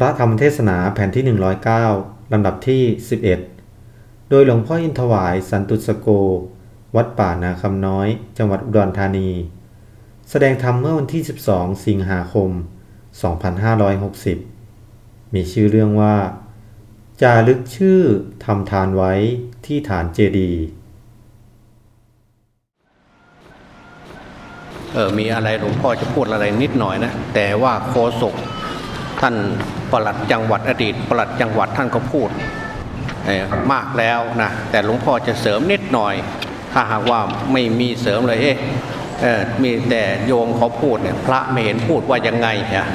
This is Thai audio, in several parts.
พระธรรมเทศนาแผ่นที่ 109 ลำดับที่ 11 โดยหลวงพ่ออินทวายสันตุสโก วัดป่านาคำน้อย จังหวัดอุดรธานี แสดงธรรมเมื่อวันที่ 12 สิงหาคม 2560 มีชื่อเรื่องว่า จารึกชื่อทำทานไว้ที่ฐานเจดีเออมีอะไรหลวงพ่อจะพูดอะไรนิดหน่อยนะ แต่ว่าโคศก ท่านปลัดจังหวัดอดีตปลัดจังหวัดท่านก็พูดมากแล้วนะแต่หลวงพ่อจะเสริมนิดหน่อย ถ้าหากว่าไม่มีเสริมเลยเอ๊ะมีแต่โยมเขาพูดเนี่ยพระไม่เห็นพูดว่ายังไงฮะ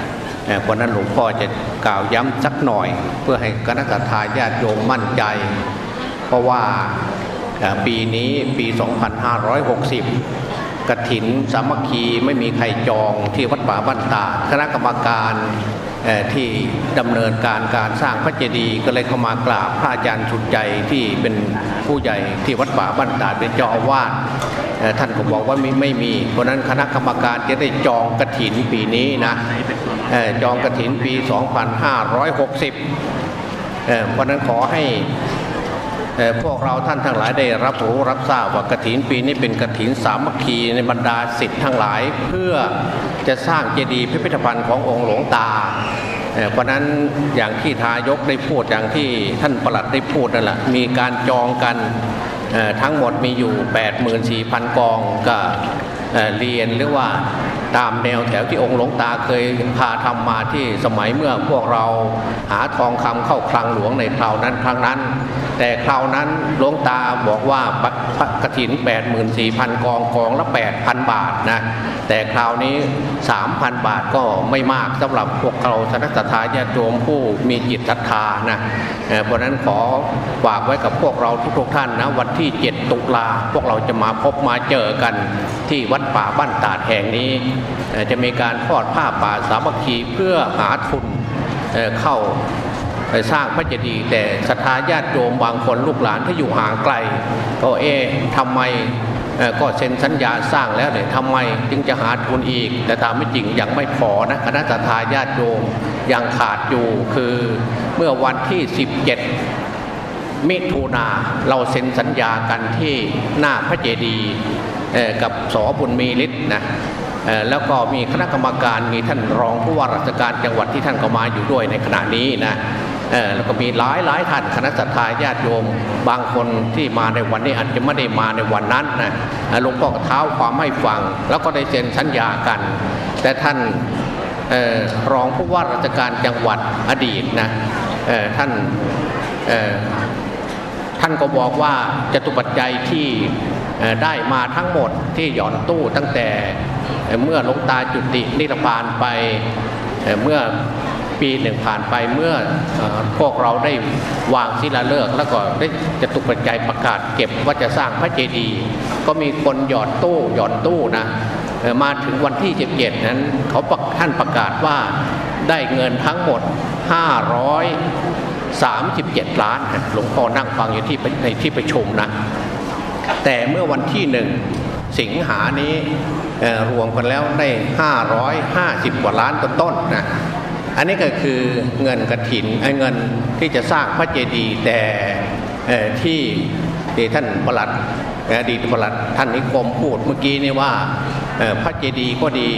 เออเพราะนั้นหลวงพ่อจะกล่าวย้ำสักหน่อย เพื่อให้คณะทาญาติโยมมั่นใจ เพราะว่าปีนี้ปี 2560กถินสามัคคีไม่มีใครจองที่วัดป่าบ้านตา คณะกรรมการ ที่ดำเนินการการสร้างพระเจดีย์ก็เลยเข้ามากราบพระอาจารย์สุดใจที่เป็นผู้ใหญ่ที่วัดป่าบ้านตาดเป็นเจ้าอาวาสท่านก็บอกว่าไม่ไม่มี เพราะนั้นคณะกรรมการจะได้จองกระถินปีนี้นะจองกระถินปี 2560เอ่อเพราะนั้นขอให้ พวกเราท่านทั้งหลายได้รับรู้รับทราบว่ากฐินปีนี้เป็นกฐินสามัคคีในบรรดาสิทธิ์ทั้งหลาย เพื่อจะสร้างเจดีย์พิพิธภัณฑ์ขององค์หลวงตาเพราะนั้นอย่างที่ทายกได้พูดอย่างที่ท่านประหลัดได้พูดนั่นแหละมีการจองกันทั้งหมดมีอยู่ 84,000 กองก็เอ่อเรียนหรือว่า ตามแนวแถวที่องค์หลวงตาเคยพาทำมาที่สมัยเมื่อพวกเราหาทองคำเข้าคลังหลวงในคราวนั้นครั้งนั้น แต่คราวนั้นหลวงตาบอกว่าพระกฐิน 84,000 กองกองละ 8,000 บาทนะแต่คราวนี้ 3,000 บาทก็ไม่มากสำหรับพวกเราสนักทาญาติโยมผู้มีจิตศรัทธานะเพราะนั้นขอฝากไว้กับพวกเราทุกๆท่านนะวันที่ 7 ตุลาพวกเราจะมาพบมาเจอกันที่วัดป่าบ้านตาดแห่งนี้จะมีการทอดผ้าป่าสามัคคีเพื่อหาทุนเเข้าไปสร้างพระเจดีย์แต่ศรัทธาญาติโยมบางคนลูกหลานที่อยู่ห่างไกล ก็เอ๊ะทำไมก็เซ็นสัญญาสร้างแล้วเนี่ยทำไมจึงจะหาทุนอีก แต่ตามไม่จริงยังไม่พอนะคณะศรัทธาญาติโยมยังขาดอยู่คือเมื่อวันที่ 17 มิถุนาเราเซ็นสัญญากันที่หน้าพระเจดีย์กับสอบุญมีฤทธิ์นะ แล้วก็มีคณะกรรมการมีท่านรองผู้ว่าราชการจังหวัดที่ท่านก็มาอยู่ด้วยในขณะนี้นะแล้วก็มีหลายหลายท่านคณะสัตยาญาติโยม บางคนที่มาในวันนี้อาจจะไม่ได้มาในวันนั้นนะหลวงพ่อก็เท้าความให้ฟัง แล้วก็ได้เซ็นสัญญากัน แต่ท่านออรองผู้ว่าราชการจังหวัดอดีตนะท่านท่านก็บอกว่าจตุปัจจัยที่ ได้มาทั้งหมดที่หย่อนตู้ตั้งแต่เมื่อหลวงตาจุตินิพพานไปเมื่อปีหนึ่งผ่านไปเมื่อพวกเราได้วางศิลาฤกษ์แล้วก็ได้จตุปัจจัยประกาศเก็บว่าจะสร้างพระเจดีย์ก็มีคนหยอดตู้หย่อนตู้นะมาถึงวันที่17นั้นเขาท่านประกาศว่าได้เงินทั้งหมด 537 ล้านหลวงพ่อนั่งฟังอยู่ที่ในที่ประชุมนะ แต่เมื่อวันที่หนึ่งสิงหานี้รวมกันแล้วได้ 550 กว่าล้านต้นๆนะอันนี้ก็คือเงินกระถินเงินที่จะสร้างพระเจดีย์แต่ที่ท่านประหลัดอดีตประหลัดท่านนิคมพูดเมื่อกี้นี่ว่าพระเจดีย์ก็ดี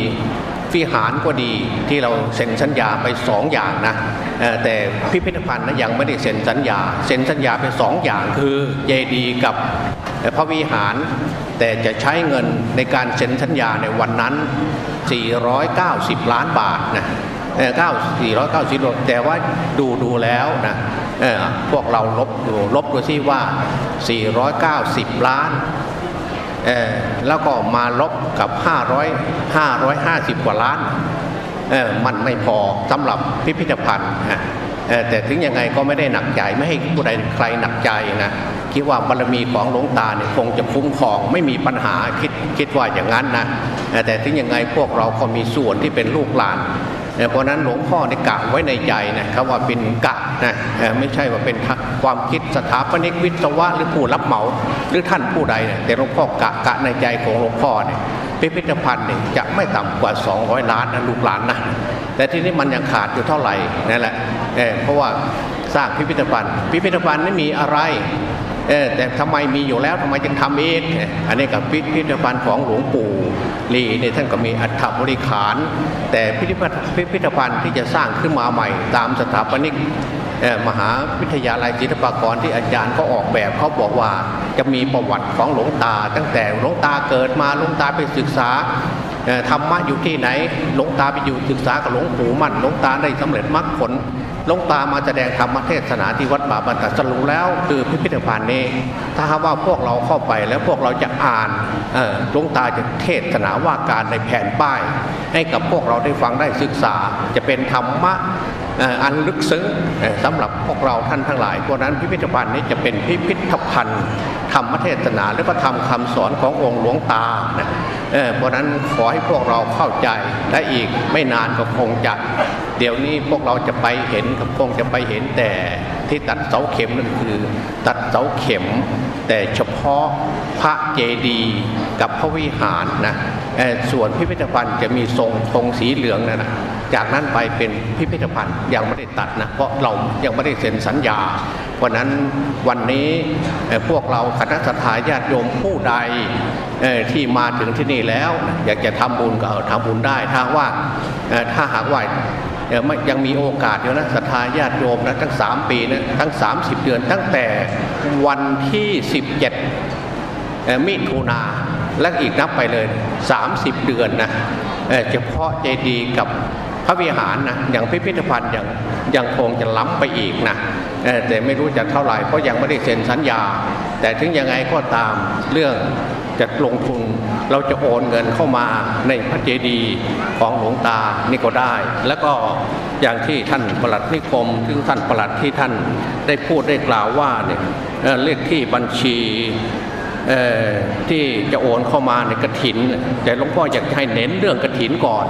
วิหารก็ดีที่เราเซ็นสัญญาไปสองอย่างนะ แต่พิพิธภัณฑ์นะยังไม่ได้เซ็นสัญญา เซ็นสัญญาไปสองอย่างคือเจดีกับพระวิหาร แต่จะใช้เงินในการเซ็นสัญญาในวันนั้น 490 ล้านบาทนะเก้าสี่ร้อยเก้าสิบแต่ว่าดูดูแล้วนะพวกเราลบดูลบดูที่ว่า 490 ล้านแล้วก็มาลบกับ 500 550 กว่าล้าน มันไม่พอสำหรับพิพิธภัณฑ์แต่ถึงยังไงก็ไม่ได้หนักใจไม่ให้ผู้ใดใครหนักใจนะคิดว่าบารมีของหลวงตาเนี่ยคงจะคุ้มครองไม่มีปัญหาคิดคิดว่าอย่างนั้นนะแต่ถึงยังไงพวกเราก็มีส่วนที่เป็นลูกหลานเพราะนั้นหลวงพ่อได้กะไว้ในใจนะครับว่าเป็นกะนะไม่ใช่ว่าเป็นความคิดสถาปนิกวิศวะหรือผู้รับเหมา หรือท่านผู้ใด แต่หลวงพ่อกะกะในใจของหลวงพ่อเนี่ย พิพิธภัณฑ์เนี่ยจะไม่ต่ำกว่า 200 ล้านนะลูกหลานนะแต่ที่นี้มันยังขาดอยู่เท่าไหร่นั่นแหละเเพราะว่าสร้างพิพิธภัณฑ์ พิพิธภัณฑ์ไม่มีอะไรเออแต่ทำไมมีอยู่แล้วทำไมจึงทำเองอันนี้กับพิพิธภัณฑ์ของหลวงปู่ลีเนี่ยท่านก็มีอัฐบริขาร แต่พิพิธภัณฑ์ที่จะสร้างขึ้นมาใหม่ ตามสถาปนิก มหาวิทยาลัยศิลปากรที่อาจารย์เขาออกแบบเขาบอกว่าจะมีประวัติของหลวงตา ตั้งแต่หลวงตาเกิดมาหลวงตาไปศึกษาธรรมะอยู่ที่ไหนหลวงตาไปอยู่ศึกษากับหลวงปู่มั่นหลวงตาได้สำเร็จมรรคผลหลวงตามาแสดงธรรมเทศนาที่วัดป่าบรรทัดสรุปแล้วคือพิพิธภัณฑ์นี้ถ้าหากว่าพวกเราเข้าไปแล้วพวกเราจะอ่านหลวงตาจะเทศนาว่าการในแผ่นป้าย ให้กับพวกเราได้ฟังได้ศึกษาจะเป็นธรรมะ อันลึกซึ้งสำหรับพวกเราท่านทั้งหลายเพราะนั้นพิพิธภัณฑ์นี้จะเป็นพิพิธภัณฑ์ธรรมเทศนาและก็ทำคำสอนขององค์หลวงตาเพราะนั้นขอให้พวกเราเข้าใจและอีกไม่นานก็คงจะเดี๋ยวนี้พวกเราจะไปเห็นกับคงจะไปเห็นแต่ที่ตัดเสาเข็มนั่นคือ ตัดเสาเข็ม แต่เฉพาะพระเจดีย์กับพระวิหารนะ ส่วนพิพิธภัณฑ์จะมีทรงธงสีเหลืองนะนะจากนั้นไปเป็นพิพิธภัณฑ์ยังไม่ได้ตัดนะเพราะเรายังไม่ได้เซ็นสัญญา เพราะนั้นวันนี้พวกเราคณะสัตยาติโยมผู้ใดที่มาถึงที่นี่แล้ว อยากจะทำบุญก็ทำบุญได้ถ้าว่าถ้าหากว่ายังมีโอกาสอยู่นะศรัทธาญาติโยมนะทั้ง 3 ปีนะทั้ง 30 เดือนตั้งแต่วันที่ 17มิถุนา และอีกนับไปเลย 30 เดือนนะเฉพาะเจดีกับพระวิหารนะอย่างพิพิธภัณฑ์อยังยังคงจะล้ำไปอีกนะแต่ไม่รู้จะเท่าไหร่เพราะยังไม่ได้เซ็นสัญญา แต่ถึงยังไงก็ตามเรื่องจะลงทุนเราจะโอนเงินเข้ามาในพระเจดีย์ของหลวงตานี่ก็ได้ แล้วก็อย่างที่ท่านประหลัดนิคมซึ่งท่านประหลัดที่ท่านได้พูดได้กล่าวว่าเนี่ยเลขที่บัญชี ที่จะโอนเข้ามาในกระถิน แต่หลวงพ่ออยากให้เน้นเรื่องกระถินก่อน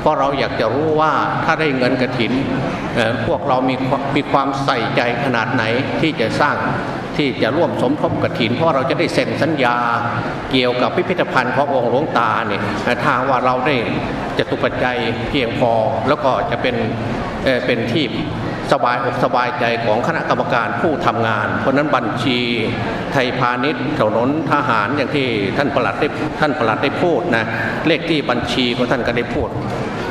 เพราะเราอยากจะรู้ว่าถ้าได้เงินกระถินพวกเรามีมีความใส่ใจขนาดไหนที่จะสร้างที่จะร่วมสมทบกระถิน เพราะเราจะได้เซ็นสัญญาเกี่ยวกับพิพิธภัณฑ์ขององค์หลวงตาเนี่ยทางว่าเราได้จะตุปัจจัยเพียงพอแล้วก็จะเป็นเป็นที่ สบายอกสบายใจของคณะกรรมการผู้ทำงาน เพราะนั้นบัญชีไทยพาณิชย์ถนนทหารอย่างที่ท่านประหลัดได้ท่านประหลัดได้พูดนะเลขที่บัญชีของท่านก็ได้พูด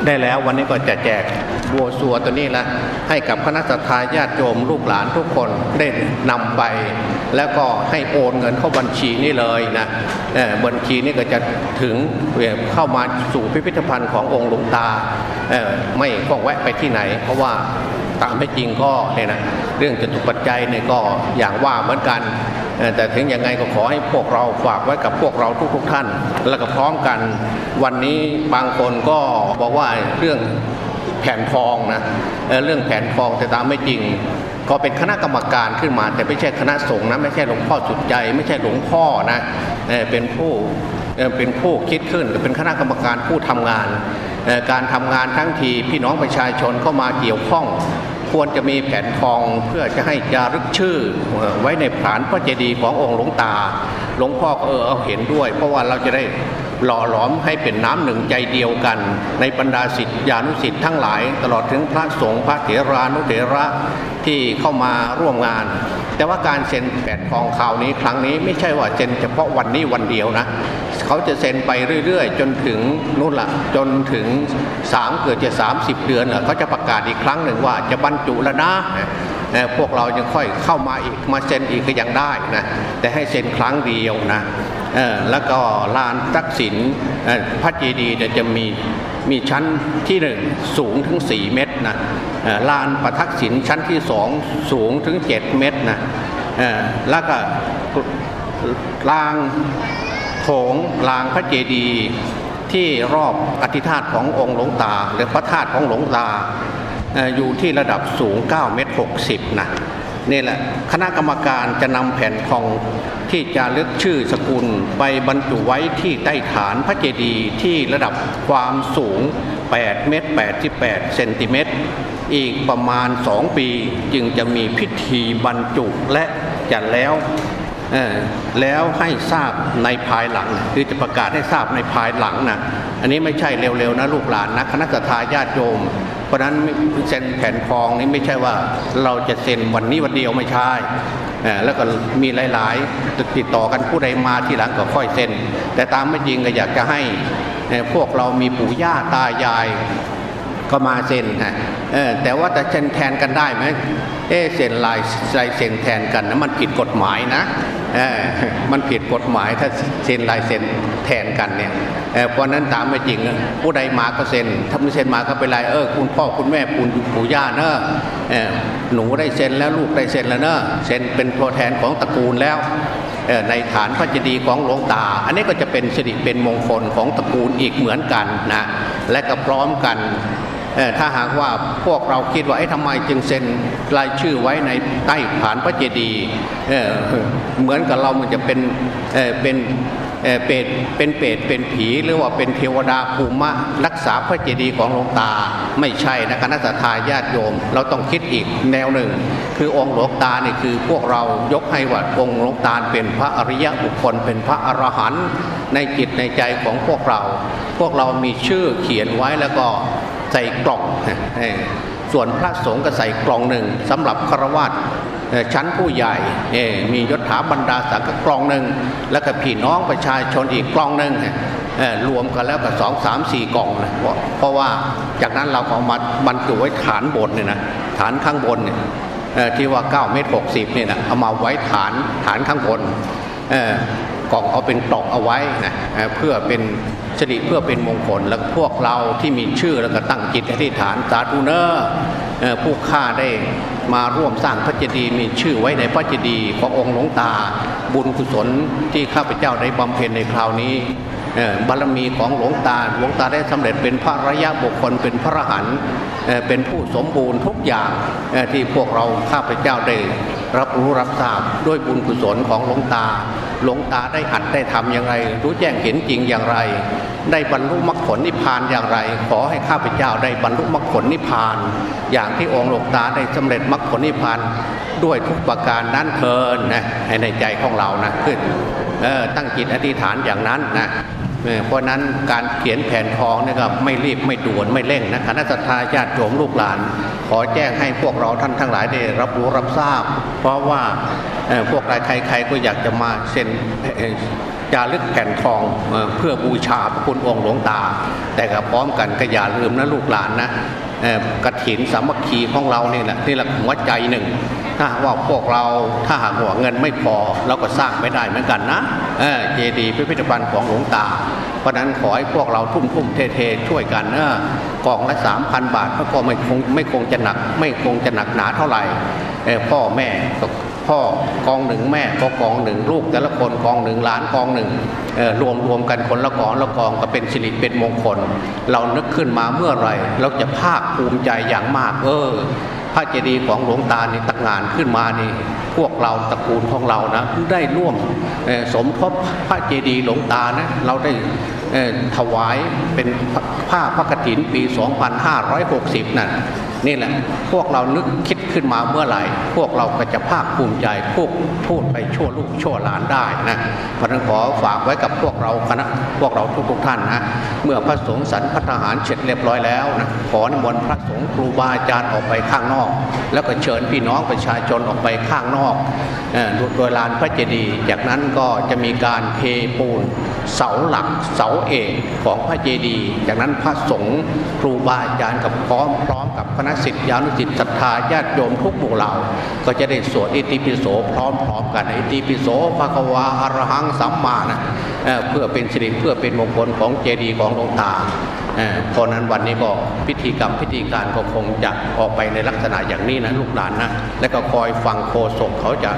ได้แล้ววันนี้ก็จะแจกบัวสัวตัวนี้ละให้กับคณะสัตยาติโยมลูกหลานทุกคนได้นำไป แล้วก็ให้โอนเงินเข้าบัญชีนี่เลยนะบัญชีนี้ก็จะถึงเข้ามาสู่พิพิธภัณฑ์ขององค์หลวงตาไม่ต้องแวะไปที่ไหน เพราะว่า ตามไม่จริงก็เนี่ยนะเรื่องจตุปัจจัยเนี่ยก็อย่างว่าเหมือนกัน แต่ถึงยังไงก็ขอให้พวกเราฝากไว้กับพวกเราทุกๆทท่าน แล้วก็พร้อมกัน วันนี้บางคนก็บอกว่าเรื่องแผ่นทองนะเรื่องแผ่นทองแต่ตามไม่จริง ก็เป็นคณะกรรมการขึ้นมา แต่ไม่ใช่คณะสงฆ์นะไม่ใช่หลวงพ่อสุดใจ ไม่ใช่หลวงพ่อนะเป็นผู้เป็นผู้คิดขึ้นเป็นคณะกรรมการผู้ทำงาน การทำงานทั้งทีพี่น้องประชาชนเข้ามาเกี่ยวข้อง ควรจะมีแผ่นทองเพื่อจะให้จารึกชื่อไว้ในฐานพระเจดีย์ขององค์หลวงตา หลวงพ่อเออเอาเห็นด้วย เพราะว่าเราจะได้หล่อหลอมให้เป็นน้ำหนึ่งใจเดียวกัน ในบรรดาสิทธิานุสิทธิ์ทั้งหลาย ตลอดถึงพระสงฆ์พระเถรานุเถระที่เข้ามาร่วมงาน แต่ว่าการเซ็นแผ่นทองข่าวนี้ครั้งนี้ไม่ใช่ว่าเซ็นเฉพาะวันนี้วันเดียวนะเขาจะเซ็นไปเรื่อยๆ จนถึงนู่นละจนถึง3เกิดจะ 30 เดือนเขาจะประกาศอีกครั้งหนึ่งว่าจะบรรจุแล้วนะพวกเรายังค่อยเข้ามาอีกมาเซ็นอีกก็ยังได้นะแต่ให้เซ็นครั้งเดียวนะแล้วก็ลานทักษิณพระเจดีย์จะมีมีชั้นที่หนึ่งสูงถึง 4 เมตรนะลานประทักษิณชั้นที่สองสูงถึง 7 เมตรนะแล้วก็ลางโถงลางพระเจดีย์ที่รอบอธิธาตขององค์หลวงตา หรือพระธาตุของหลวงตาอยู่ที่ระดับสูง 9 เมตร 60 นะนี่แหละคณะกรรมการจะนำแผ่นทองที่จะเลือกชื่อสกุลไปบรรจุไว้ที่ใต้ฐานพระเจดีย์ที่ระดับความสูง 8 เมตร 88 เซนติเมตร อีกประมาณ2ปีจึงจะมีพิธีบรรจุและจะแล้วแล้วให้ทราบในภายหลังคือจะประกาศให้ทราบในภายหลังนะอันนี้ไม่ใช่เร็วๆนะลูกหลานนะคณะทาญาติโยม เพราะนั้นเซ็นแผ่นทองนี่ไม่ใช่ว่าเราจะเซ็นวันนี้วันเดียวไม่ใช่แล้วก็มีหลายๆติดต่อกันผู้ใดมาที่หลังก็ค่อยเซ็น แต่ตามไม่จริงก็อยากจะให้ พวกเรามีปู่ย่าตายายก็มาเซ็นฮะเออแต่ว่าจะเซ็นแทนกันได้ไหมเออเซ็นลายลายเซ็นแทนกันนะมันผิดกฎหมายนะเออมันผิดกฎหมายถ้าเซ็นลายเซ็นแทนกันเนี่ยเออเพราะนั้นตามไม่จริงผู้ใดมาก็เซ็นถ้าไม่เซ็นมาก็เป็นไรเออคุณพ่อคุณแม่ปู่ปู่ย่าเนอะเออหนูได้เซ็นแล้วลูกได้เซ็นแล้วเนอะเซ็นเป็นตัวแทนของตระกูลแล้ว ในฐานพระเจดีย์ของหลวงตา อันนี้ก็จะเป็นสิริเป็นมงคลของตระกูลอีกเหมือนกันนะและก็พร้อมกันถ้าหากว่าพวกเราคิดว่าไอ้ทำไมจึงเซ็นรายชื่อไว้ในใต้ฐานพระเจดีย์เหมือนกับเรามันจะเป็นเเป็น เป็ดเป็นเป็ดเป็นผีหรือว่าเป็นเทวดาภูมิรักษาพระเจดีย์ของหลวงตา ไม่ใช่นะคณะทาญาติโยม เราต้องคิดอีกแนวหนึ่ง คือองค์หลวงตาเนี่ยคือพวกเรายกให้ว่าองค์หลวงตาเป็นพระอริยบุคคลเป็นพระอรหันต์ในจิตในใจของพวกเรา พวกเรามีชื่อเขียนไว้แล้วก็ใส่กล่องส่วนพระสงฆ์ก็ใส่กล่องหนึ่งสำหรับฆราวาส ชั้นผู้ใหญ่มียศถาบรรดาศักดิ์กล่องหนึ่งแล้วก็พี่น้องประชาชนอีกกล่องหนึ่งรวมกันแล้วก็สองสามสี่กล่องนะเพราะเพราะว่าจากนั้นเราก็เอามาบรรจุไว้ฐานบนเนี่ยนะฐานข้างบนเนี่ยที่ว่า 9 เมตร 60เนี่ยนะเอามาไว้ฐานฐานข้างบนกล่องเอาเป็นกล่องเอาไว้นะเพื่อเป็นสิริเพื่อเป็นมงคลแล้วพวกเราที่มีชื่อแล้วก็ตั้งจิตอธิษฐานสาธุเนอเอ่อผู้ข้าได้ มาร่วมสร้างพระเจดีย์มีชื่อไว้ในพระเจดีย์ขององค์หลวงตา บุญกุศลที่ข้าพเจ้าได้บำเพ็ญในคราวนี้บารมีของหลวงตาหลวงตาได้สำเร็จเป็นพระระยะบุคคลเป็นพระรหันต์เป็นผู้สมบูรณ์ทุกอย่างที่พวกเราข้าพเจ้าได้รับรู้รับทราบด้วยบุญกุศลของหลวงตา หลวงตาได้หัดได้ทำอย่างไร รู้แจ้งเห็นจริงอย่างไร ได้บรรลุมรรคผลนิพพานอย่างไร ขอให้ข้าพเจ้าได้บรรลุมรรคผลนิพพาน อย่างที่องค์หลวงตาได้สำเร็จมรรคผลนิพพานด้วยทุกประการนั้นเทินนะให้ในใจของเรานะขึ้นออตั้งจิตอธิษฐานอย่างนั้นนะ เพราะนั้นการเขียนแผนทองนี่ยก็ไม่รีบไม่ด่วนไม่เร่งนะคณะทาญาติโยมลูกหลาน ขอแจ้งให้พวกเราท่านทั้งหลายได้รับรู้รับทราบ เพราะว่าพวกใครใครๆก็อยากจะมาเซ็นจารึกแผ่นทองเพื่อบูชาพระคุณองค์หลวงตา แต่ก็พร้อมกันก็อย่าลืมนะลูกหลานนะเอ่อกฐินสามัคคีของเราเนี่ยแหละนี่แหละหัวใจหนึ่ง ถ้าว่าพวกเราถ้าหากว่าเงินไม่พอเราก็สร้างไม่ได้เหมือนกันนะเออเจดีย์พิพิธภัณฑ์ของหลวงตา เพราะนั้นขอให้พวกเราทุ่มทุ่มเทเทช่วยกันเออกล่องละสามพันบาทก็ไม่คงไม่คงจะหนัก ไม่คงจะหนักหนาเท่าไหร่เออพ่อแม่ก็พ่อกองหนึ่งแม่ก็กองหนึ่งลูกแต่ละคนกองหนึ่งหลานกองหนึ่งรวมรวมกันคนละกองละกองก็เป็นสิริเป็นมงคล เรานึกขึ้นมาเมื่อไหรเราจะภาคภูมิใจอย่างมากเออ ระเจดีย์ของหลวงตานี่ตั้งงานขึ้นมานี่พวกเราตระกูลของเรานะได้ร่วมสมทบพระเจดีย์หลวงตานะเราได้ถวายเป็นผ้าพระกฐินปี 2560 นั่น นี่แหละพวกเรานึกคิดขึ้นมาเมื่อไหร่ พวกเราก็จะภาคภูมิใจพวกพูดไปชั่วลูกชั่วหลานได้นะเพราะนั้นขอฝากไว้กับพวกเราคณะพวกเราทุกๆท่านนะเมื่อพระสงฆ์สรรพัฒหารเสร็จเรียบร้อยแล้วนะขอนิมนต์พระสงฆ์ครูบาอาจารย์ออกไปข้างนอก แล้วก็เชิญพี่น้องประชาชนออกไปข้างนอกโดยลานพระเจดีย์จากนั้นก็จะมีการเทปูน เสาหลักเสาเอกของพระเจดีย์จากนั้นพระสงฆ์ครูบาอาจารย์กับพร้อมพร้อมกับคณะศิษยานุศิษย์ศรัทธาญาติโยมทุกหมู่เหล่า ก็จะได้สวดอิติปิโสพร้อมๆกันอิติปิโสภะควาอรหังสัมมานะเเพื่อเป็นสิริเพื่อเป็นมงคลของเจดีย์ของหลวงตาเอ่อเพราะนั้นวันนี้ก็พิธีกรรมพิธีการก็คงจะออกไปในลักษณะอย่างนี้นะลูกหลานนะแล้วก็คอยฟังโคศกเขาจะ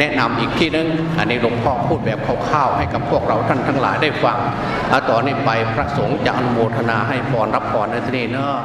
แนะนำอีกที่นึง อันนี้หลวงพ่อพูดแบบคร่าวๆให้กับพวกเราท่านทั้งหลายได้ฟังแล้วต่อนนี้ไปพระสงฆ์จะอนุโมทนาให้พรรับพรในที่นี้เนอะ